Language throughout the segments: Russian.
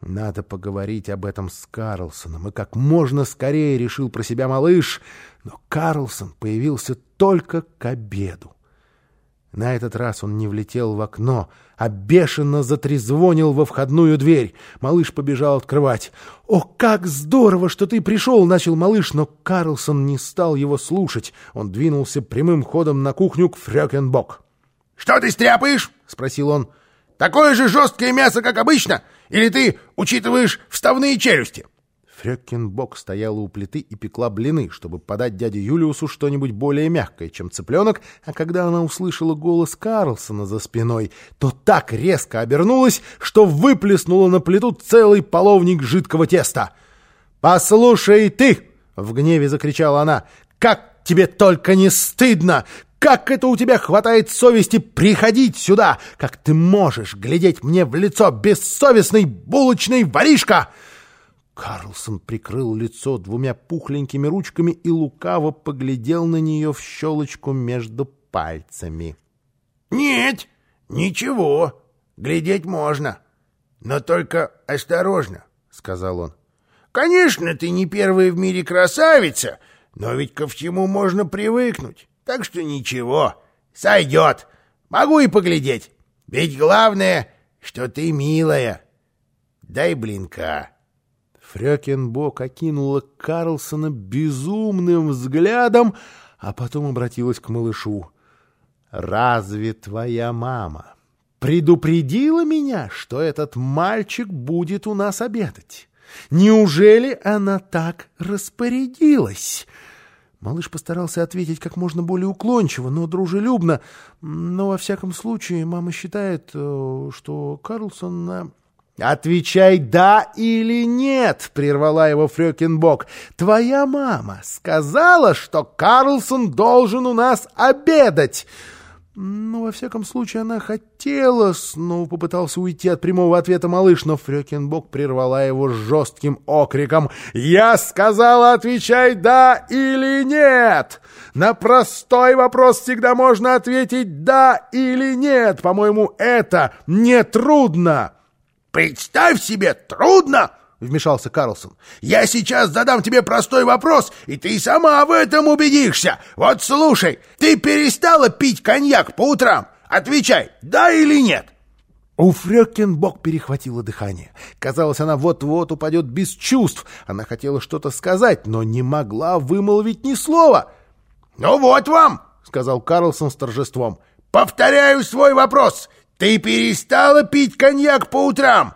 Надо поговорить об этом с Карлсоном, и как можно скорее решил про себя малыш, но Карлсон появился только к обеду. На этот раз он не влетел в окно, а бешено затрезвонил во входную дверь. Малыш побежал открывать. «О, как здорово, что ты пришел!» — начал малыш, но Карлсон не стал его слушать. Он двинулся прямым ходом на кухню к Фрёкенбок. «Что ты стряпаешь?» — спросил он. «Такое же жесткое мясо, как обычно? Или ты учитываешь вставные челюсти?» Фрёкинбок стояла у плиты и пекла блины, чтобы подать дяде Юлиусу что-нибудь более мягкое, чем цыпленок, а когда она услышала голос Карлсона за спиной, то так резко обернулась, что выплеснула на плиту целый половник жидкого теста. «Послушай ты!» — в гневе закричала она. «Как тебе только не стыдно! Как это у тебя хватает совести приходить сюда? Как ты можешь глядеть мне в лицо, бессовестный булочный воришка?» Карлсон прикрыл лицо двумя пухленькими ручками и лукаво поглядел на нее в щелочку между пальцами. — Нет, ничего, глядеть можно, но только осторожно, — сказал он. — Конечно, ты не первая в мире красавица, но ведь ко всему можно привыкнуть, так что ничего, сойдет, могу и поглядеть, ведь главное, что ты милая. Дай блинка. Фрёкинбок окинула Карлсона безумным взглядом, а потом обратилась к малышу. «Разве твоя мама предупредила меня, что этот мальчик будет у нас обедать? Неужели она так распорядилась?» Малыш постарался ответить как можно более уклончиво, но дружелюбно. Но, во всяком случае, мама считает, э, что Карлсон «Отвечай «да» или «нет», — прервала его Фрёкинбок. «Твоя мама сказала, что Карлсон должен у нас обедать». «Ну, во всяком случае, она хотела...» Снова попытался уйти от прямого ответа малыш, но Фрёкинбок прервала его жестким окриком. «Я сказала, отвечай «да» или «нет». На простой вопрос всегда можно ответить «да» или «нет». По-моему, это нетрудно. «Представь себе, трудно!» — вмешался Карлсон. «Я сейчас задам тебе простой вопрос, и ты сама в этом убедишься. Вот слушай, ты перестала пить коньяк по утрам? Отвечай, да или нет?» У Фрёкинбок перехватило дыхание. Казалось, она вот-вот упадет без чувств. Она хотела что-то сказать, но не могла вымолвить ни слова. «Ну вот вам!» — сказал Карлсон с торжеством. «Повторяю свой вопрос. «Ты перестала пить коньяк по утрам?»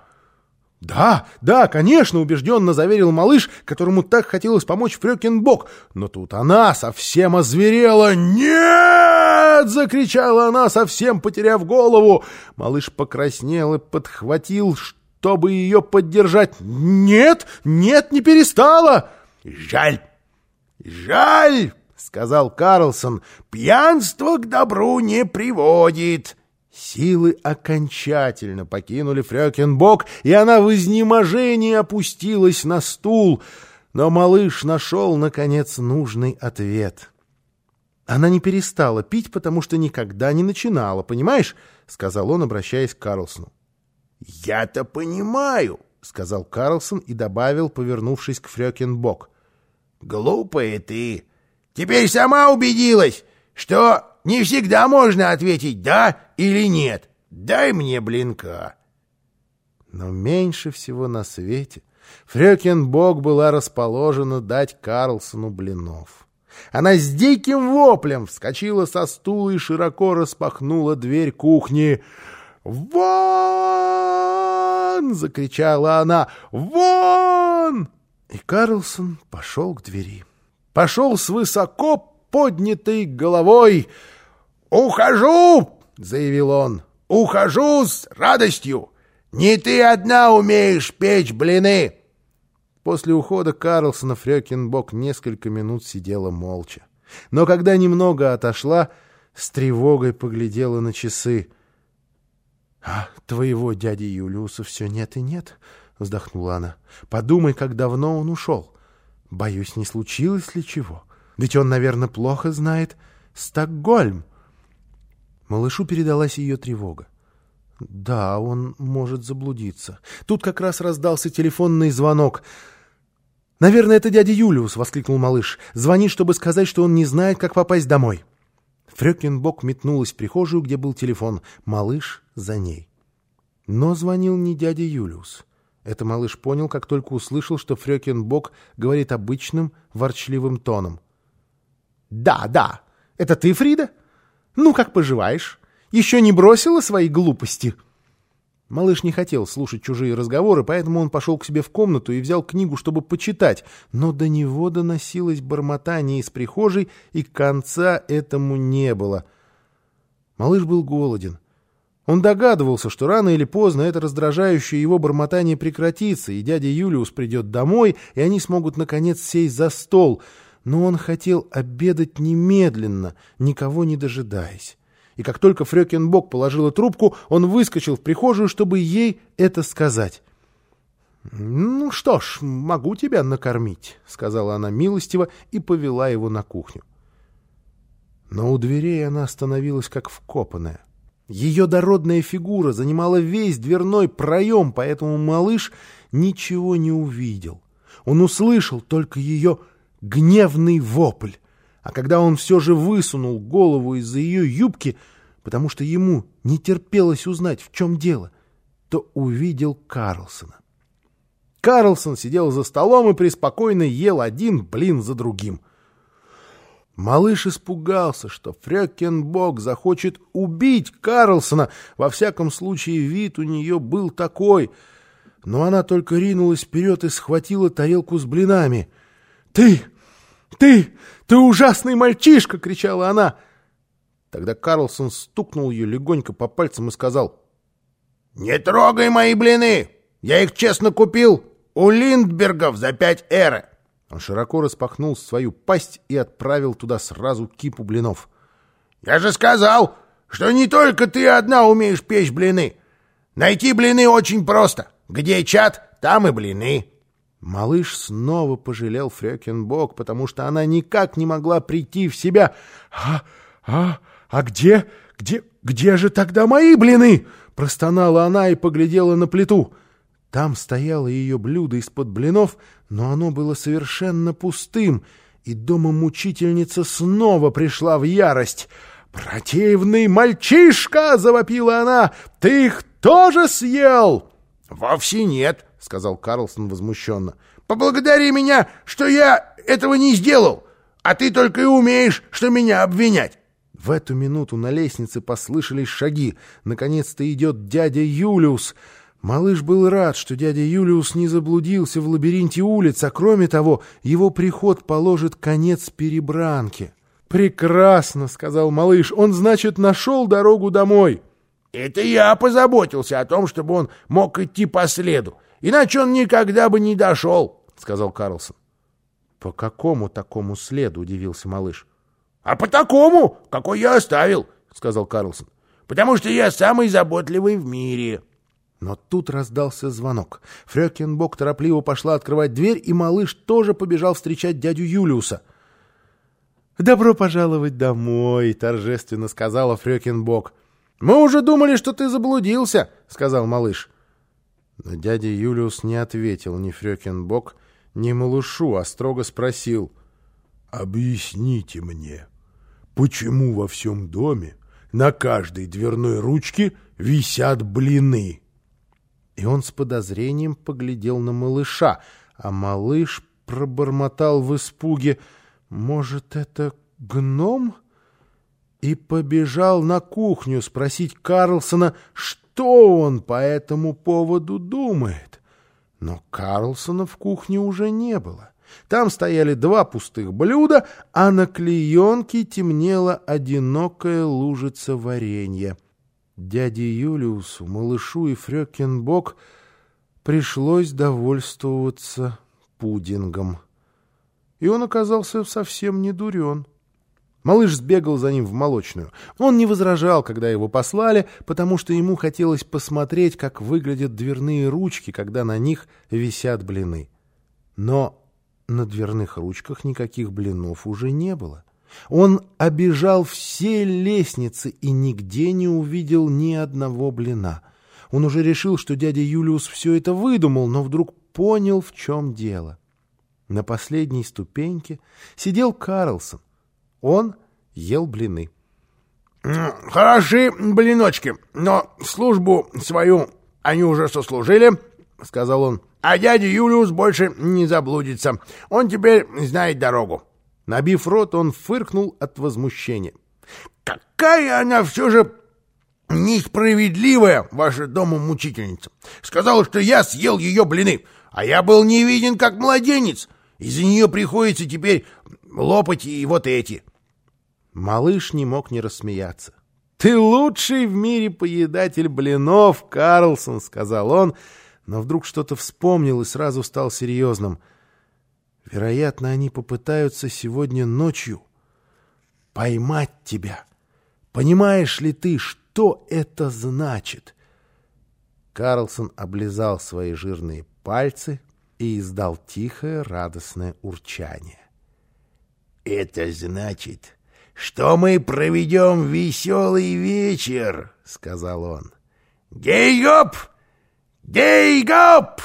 «Да, да, конечно», — убежденно заверил малыш, которому так хотелось помочь Фрёкинбок. Но тут она совсем озверела. «Нет!» — закричала она, совсем потеряв голову. Малыш покраснел и подхватил, чтобы ее поддержать. «Нет, нет, не перестала!» «Жаль, жаль!» — сказал Карлсон. «Пьянство к добру не приводит». Силы окончательно покинули Фрёкинбок, и она в изнеможении опустилась на стул. Но малыш нашел, наконец, нужный ответ. Она не перестала пить, потому что никогда не начинала, понимаешь? — сказал он, обращаясь к Карлсону. — Я-то понимаю, — сказал Карлсон и добавил, повернувшись к Фрёкинбок. — Глупая ты! Теперь сама убедилась, что не всегда можно ответить «да» или «нет». Дай мне блинка. Но меньше всего на свете Фрёкинбок была расположена дать Карлсону блинов. Она с диким воплем вскочила со стула и широко распахнула дверь кухни. «Вон!» — закричала она. «Вон!» И Карлсон пошел к двери. Пошел с высоко поднятой головой. «Ухожу!» — заявил он. «Ухожу с радостью! Не ты одна умеешь печь блины!» После ухода Карлсона Фрёкинбок несколько минут сидела молча. Но когда немного отошла, с тревогой поглядела на часы. — А твоего дяди Юлиуса все нет и нет, — вздохнула она. — Подумай, как давно он ушел. Боюсь, не случилось ли чего. Ведь он, наверное, плохо знает Стокгольм. Малышу передалась ее тревога. Да, он может заблудиться. Тут как раз раздался телефонный звонок. «Наверное, это дядя Юлиус!» — воскликнул малыш. «Звонит, чтобы сказать, что он не знает, как попасть домой». Фрёкинбок метнулась в прихожую, где был телефон. Малыш за ней. Но звонил не дядя Юлиус. Это малыш понял, как только услышал, что Фрёкинбок говорит обычным, ворчливым тоном. «Да, да, это ты, Фрида? Ну, как поживаешь? Еще не бросила свои глупости?» Малыш не хотел слушать чужие разговоры, поэтому он пошел к себе в комнату и взял книгу, чтобы почитать, но до него доносилось бормотание из прихожей, и конца этому не было. Малыш был голоден. Он догадывался, что рано или поздно это раздражающее его бормотание прекратится, и дядя Юлиус придет домой, и они смогут, наконец, сесть за стол. Но он хотел обедать немедленно, никого не дожидаясь. И как только Фрёкинбок положила трубку, он выскочил в прихожую, чтобы ей это сказать. «Ну что ж, могу тебя накормить», — сказала она милостиво и повела его на кухню. Но у дверей она остановилась как вкопанная. Ее дородная фигура занимала весь дверной проем, поэтому малыш ничего не увидел. Он услышал только ее гневный вопль. А когда он все же высунул голову из-за ее юбки, потому что ему не терпелось узнать, в чем дело, то увидел Карлсона. Карлсон сидел за столом и преспокойно ел один блин за другим — Малыш испугался, что Фрёкенбок захочет убить Карлсона. Во всяком случае, вид у нее был такой. Но она только ринулась вперед и схватила тарелку с блинами. «Ты! Ты! Ты ужасный мальчишка!» — кричала она. Тогда Карлсон стукнул ее легонько по пальцам и сказал. «Не трогай мои блины! Я их честно купил у Линдбергов за пять эры!» Он широко распахнул свою пасть и отправил туда сразу кипу блинов. «Я же сказал, что не только ты одна умеешь печь блины. Найти блины очень просто. Где чат, там и блины». Малыш снова пожалел Фрёкинбок, потому что она никак не могла прийти в себя. «А, а, а где, где, где же тогда мои блины?» Простонала она и поглядела на плиту. Там стояло ее блюдо из-под блинов, но оно было совершенно пустым, и дома мучительница снова пришла в ярость. «Противный мальчишка!» — завопила она. «Ты их тоже съел?» «Вовсе нет», — сказал Карлсон возмущенно. «Поблагодари меня, что я этого не сделал, а ты только и умеешь, что меня обвинять». В эту минуту на лестнице послышались шаги. Наконец-то идет дядя Юлиус — Малыш был рад, что дядя Юлиус не заблудился в лабиринте улиц, а кроме того, его приход положит конец перебранке. «Прекрасно!» — сказал малыш. «Он, значит, нашел дорогу домой!» «Это я позаботился о том, чтобы он мог идти по следу, иначе он никогда бы не дошел!» — сказал Карлсон. «По какому такому следу?» — удивился малыш. «А по такому, какой я оставил!» — сказал Карлсон. «Потому что я самый заботливый в мире!» Но тут раздался звонок. Фрёкинбок торопливо пошла открывать дверь, и малыш тоже побежал встречать дядю Юлиуса. «Добро пожаловать домой», — торжественно сказала Фрёкинбок. «Мы уже думали, что ты заблудился», — сказал малыш. Но дядя Юлиус не ответил ни Фрёкинбок, ни малышу, а строго спросил. «Объясните мне, почему во всем доме на каждой дверной ручке висят блины?» И он с подозрением поглядел на малыша, а малыш пробормотал в испуге «Может, это гном?» И побежал на кухню спросить Карлсона, что он по этому поводу думает. Но Карлсона в кухне уже не было. Там стояли два пустых блюда, а на клеенке темнела одинокая лужица варенья — Дяде Юлиусу, малышу и Фрёкинбок пришлось довольствоваться пудингом. И он оказался совсем не дурен. Малыш сбегал за ним в молочную. Он не возражал, когда его послали, потому что ему хотелось посмотреть, как выглядят дверные ручки, когда на них висят блины. Но на дверных ручках никаких блинов уже не было. Он обежал все лестницы и нигде не увидел ни одного блина. Он уже решил, что дядя Юлиус все это выдумал, но вдруг понял, в чем дело. На последней ступеньке сидел Карлсон. Он ел блины. «Хороши блиночки, но службу свою они уже сослужили», — сказал он. «А дядя Юлиус больше не заблудится. Он теперь знает дорогу». Набив рот, он фыркнул от возмущения. «Какая она все же несправедливая, ваша дома-мучительница! Сказала, что я съел ее блины, а я был невиден, как младенец. Из-за нее приходится теперь лопать и вот эти». Малыш не мог не рассмеяться. «Ты лучший в мире поедатель блинов, Карлсон!» — сказал он, но вдруг что-то вспомнил и сразу стал серьезным. «Вероятно, они попытаются сегодня ночью поймать тебя. Понимаешь ли ты, что это значит?» Карлсон облизал свои жирные пальцы и издал тихое радостное урчание. «Это значит...» что мы проведем веселый вечер, — сказал он. — Гей-гоп! Гей-гоп!